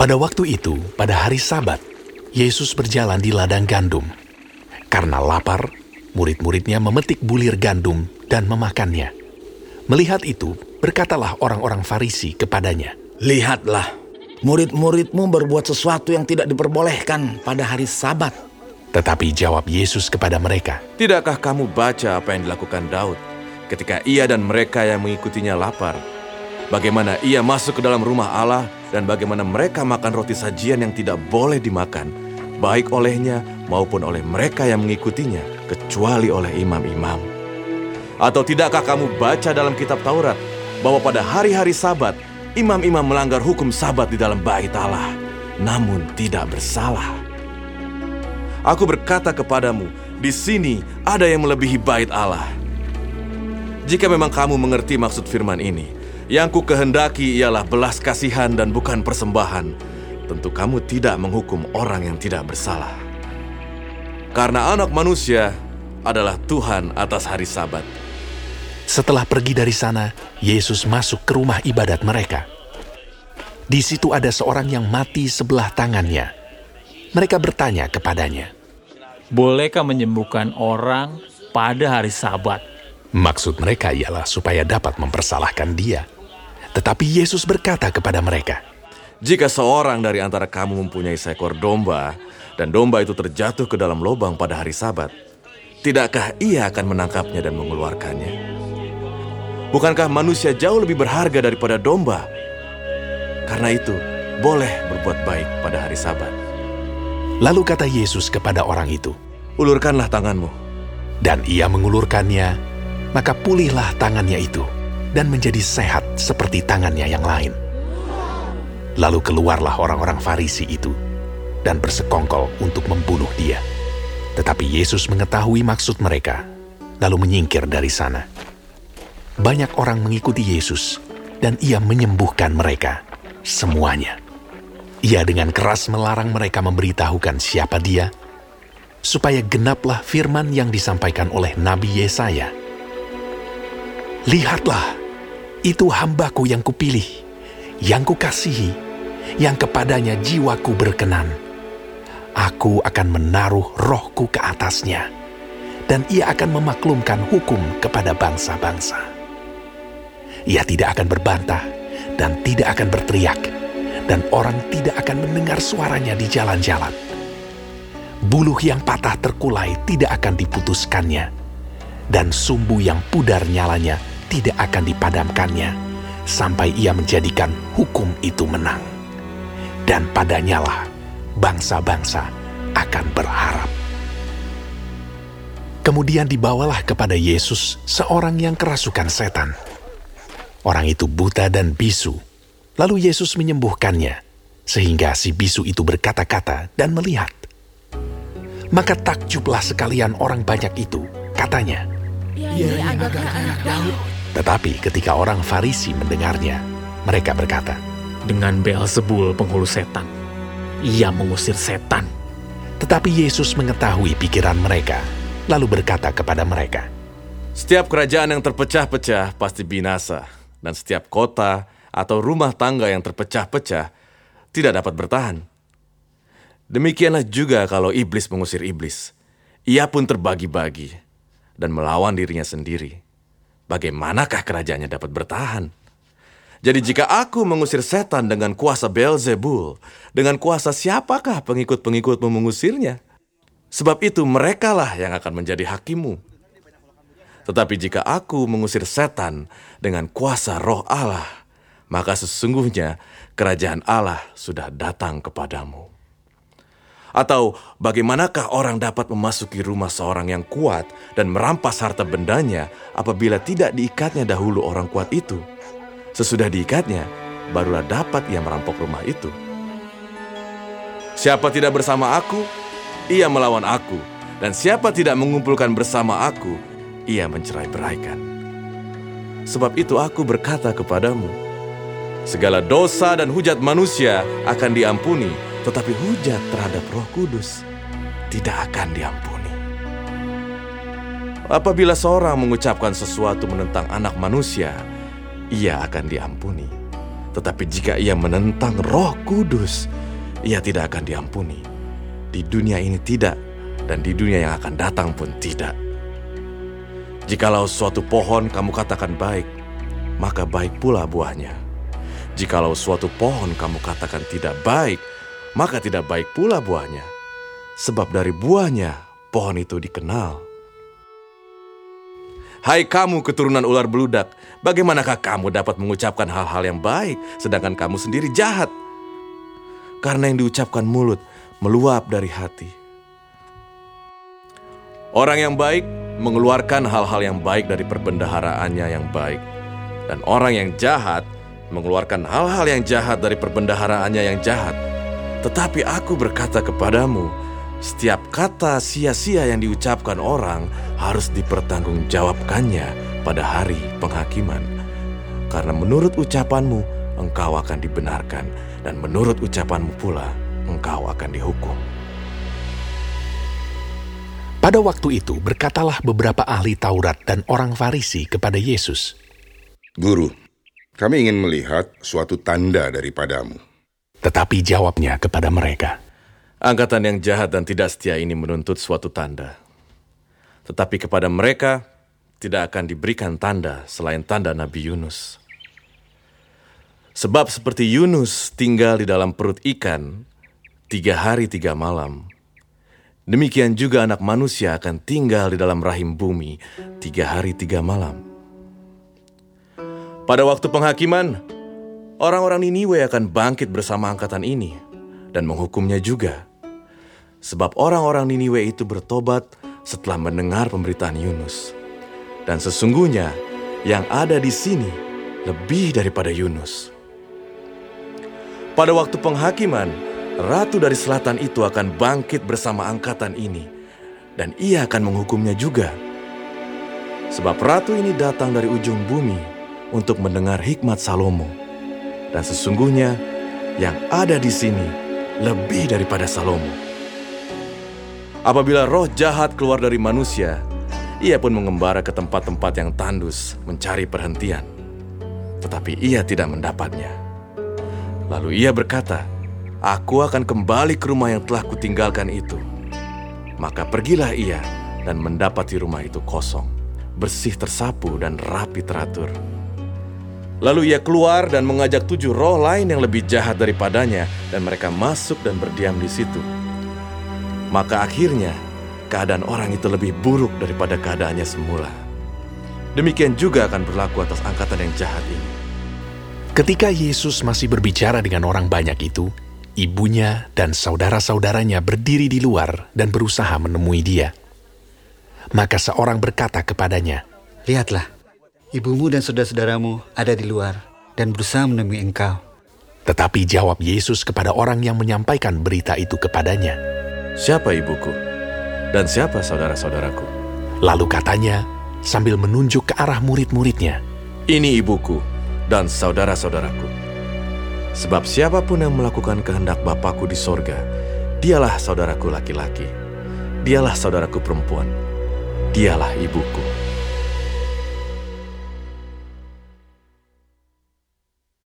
Pada waktu itu, pada hari Sabat, Yesus berjalan di ladang gandum. Karena lapar, murid-muridnya memetik bulir gandum dan memakannya. Melihat itu, berkatalah orang-orang Farisi kepadanya, Lihatlah, murid-muridmu berbuat sesuatu yang tidak diperbolehkan pada hari sabat. Tetapi jawab Yesus kepada mereka, Tidakkah kamu baca apa yang dilakukan Daud ketika ia dan mereka yang mengikutinya lapar? Bagaimana ia masuk ke dalam rumah Allah dan bagaimana mereka makan roti sajian yang tidak boleh dimakan, baik olehnya maupun oleh mereka yang mengikutinya, kecuali oleh imam-imam. Atau tidakkah kamu baca dalam kitab Taurat bahwa pada hari-hari sabat, imam-imam melanggar hukum sabat di dalam bait Allah, namun tidak bersalah? Aku berkata kepadamu, di sini ada yang melebihi bait Allah. Jika memang kamu mengerti maksud firman ini, yang ku kehendaki ialah belas kasihan dan bukan persembahan, tentu kamu tidak menghukum orang yang tidak bersalah. Karena anak manusia adalah Tuhan atas hari sabat. Setelah pergi dari sana, Yesus masuk ke rumah ibadat mereka. Di situ ada seorang yang mati sebelah tangannya. Mereka bertanya kepadanya, Bolehkah menyembuhkan orang pada hari sabat? Maksud mereka ialah supaya dapat mempersalahkan dia. Tetapi Yesus berkata kepada mereka, Jika seorang dari antara kamu mempunyai seekor domba, dan domba itu terjatuh ke dalam lubang pada hari sabat, tidakkah ia akan menangkapnya dan mengeluarkannya? Bukankah manusia jauh lebih berharga daripada domba? Karena itu, boleh berbuat baik pada hari sabat. Lalu kata Yesus kepada orang itu, Ulurkanlah tanganmu. dan ia mengulurkannya, maka pulihlah tangannya itu, dan menjadi sehat seperti tangannya yang lain. Lalu keluarlah orang-orang Farisi itu, dan bersekongkol untuk membunuh dia. Tetapi Yesus mengetahui maksud mereka, lalu menyingkir dari sana. Banyak orang mengikuti Yesus, dan ia menyembuhkan mereka, semuanya. Ia dengan keras melarang mereka memberitahukan siapa dia, supaya genaplah firman yang disampaikan oleh Nabi Yesaya. Lihatlah, itu hambaku yang kupilih, yang kukasihi, yang kepadanya jiwaku berkenan. Aku akan menaruh rohku ke atasnya, dan ia akan memaklumkan hukum kepada bangsa-bangsa. Ia tidak akan berbantah dan tidak akan berteriak, dan orang tidak akan mendengar suaranya di jalan-jalan. Buluh yang patah terkulai tidak akan diputuskannya, dan sumbu yang pudar nyalanya tidak akan dipadamkannya, sampai ia menjadikan hukum itu menang. Dan padanyalah bangsa-bangsa akan berharap. Kemudian dibawalah kepada Yesus seorang yang kerasukan setan. Orang itu buta dan bisu, lalu Yesus menyembuhkannya, sehingga si bisu itu berkata-kata dan melihat. Maka takjublah sekalian orang banyak itu, katanya. Tetapi ketika orang Farisi mendengarnya, mereka berkata, Dengan Beelzebul penghulu setan. Ia mengusir setan. Tetapi Yesus mengetahui pikiran mereka, lalu berkata kepada mereka, Setiap kerajaan yang terpecah-pecah pasti binasa, dan setiap kota atau rumah tangga yang terpecah-pecah tidak dapat bertahan. Demikianlah juga kalau iblis mengusir iblis. Ia pun terbagi-bagi dan melawan dirinya sendiri. Bagaimanakah kerajaannya dapat bertahan? Jadi jika aku mengusir setan dengan kuasa Beelzebul, dengan kuasa siapakah pengikut-pengikutmu mengusirnya? Sebab itu merekalah yang akan menjadi hakimu. Tetapi jika aku mengusir setan dengan kuasa roh Allah, maka sesungguhnya kerajaan Allah sudah datang kepadamu. Atau bagaimanakah orang dapat memasuki rumah seorang yang kuat dan merampas harta bendanya apabila tidak diikatnya dahulu orang kuat itu? Sesudah diikatnya, barulah dapat ia merampok rumah itu. Siapa tidak bersama aku, ia melawan aku. Dan siapa tidak mengumpulkan bersama aku, ia mencerai beraikan. Sebab itu aku berkata kepadamu, segala dosa dan hujat manusia akan diampuni, tetapi hujat terhadap roh kudus tidak akan diampuni. Apabila seorang mengucapkan sesuatu menentang anak manusia, ia akan diampuni. Tetapi jika ia menentang roh kudus, ia tidak akan diampuni. Di dunia ini tidak, dan di dunia yang akan datang pun tidak. Jikalau suatu pohon kamu katakan baik, maka baik pula buahnya. Jikalau suatu pohon kamu katakan tidak baik, maka tidak baik pula buahnya. Sebab dari buahnya pohon itu dikenal. Hai kamu keturunan ular beludak, bagaimanakah kamu dapat mengucapkan hal-hal yang baik sedangkan kamu sendiri jahat? Karena yang diucapkan mulut meluap dari hati. Orang yang baik mengeluarkan hal-hal yang baik dari perbendaharaannya yang baik. Dan orang yang jahat mengeluarkan hal-hal yang jahat dari perbendaharaannya yang jahat. Tetapi aku berkata kepadamu, setiap kata sia-sia yang diucapkan orang harus dipertanggungjawabkannya pada hari penghakiman. Karena menurut ucapanmu, engkau akan dibenarkan, dan menurut ucapanmu pula, engkau akan dihukum. Pada waktu itu berkatalah beberapa ahli Taurat dan orang Farisi kepada Yesus, Guru, kami ingin melihat suatu tanda daripadamu. Tetapi jawabnya kepada mereka, Angkatan yang jahat dan tidak setia ini menuntut suatu tanda. Tetapi kepada mereka tidak akan diberikan tanda selain tanda Nabi Yunus. Sebab seperti Yunus tinggal di dalam perut ikan tiga hari tiga malam, demikian juga anak manusia akan tinggal di dalam rahim bumi tiga hari tiga malam. Pada waktu penghakiman, orang-orang Niniwe akan bangkit bersama angkatan ini dan menghukumnya juga. Sebab orang-orang Niniwe itu bertobat setelah mendengar pemberitaan Yunus. Dan sesungguhnya yang ada di sini lebih daripada Yunus. Pada waktu penghakiman, ratu dari selatan itu akan bangkit bersama angkatan ini, dan ia akan menghukumnya juga. Sebab ratu ini datang dari ujung bumi untuk mendengar hikmat Salomo, dan sesungguhnya yang ada di sini lebih daripada Salomo. Apabila roh jahat keluar dari manusia, ia pun mengembara ke tempat-tempat yang tandus mencari perhentian. Tetapi ia tidak mendapatnya. Lalu ia berkata, Aku akan kembali ke rumah yang telah kutinggalkan itu. Maka pergilah ia dan mendapati rumah itu kosong, bersih tersapu dan rapi teratur. Lalu ia keluar dan mengajak tujuh roh lain yang lebih jahat daripadanya, dan mereka masuk dan berdiam di situ. Maka akhirnya keadaan orang itu lebih buruk daripada keadaannya semula. Demikian juga akan berlaku atas angkatan yang jahat ini. Ketika Yesus masih berbicara dengan orang banyak itu, ibunya dan saudara-saudaranya berdiri di luar dan berusaha menemui dia. Maka seorang berkata kepadanya, Lihatlah, ibumu dan saudara-saudaramu ada di luar dan berusaha menemui engkau. tetapi jawab Yesus kepada orang yang menyampaikan berita itu kepadanya. Siapa ibuku? Dan siapa saudara-saudaraku? Lalu katanya, sambil menunjuk ke arah murid-muridnya, Ini ibuku dan saudara-saudaraku. Sebab siapa pun yang melakukan kehendak Bapakku di sorga, dialah saudaraku laki-laki. Dialah saudaraku perempuan. Dialah ibuku.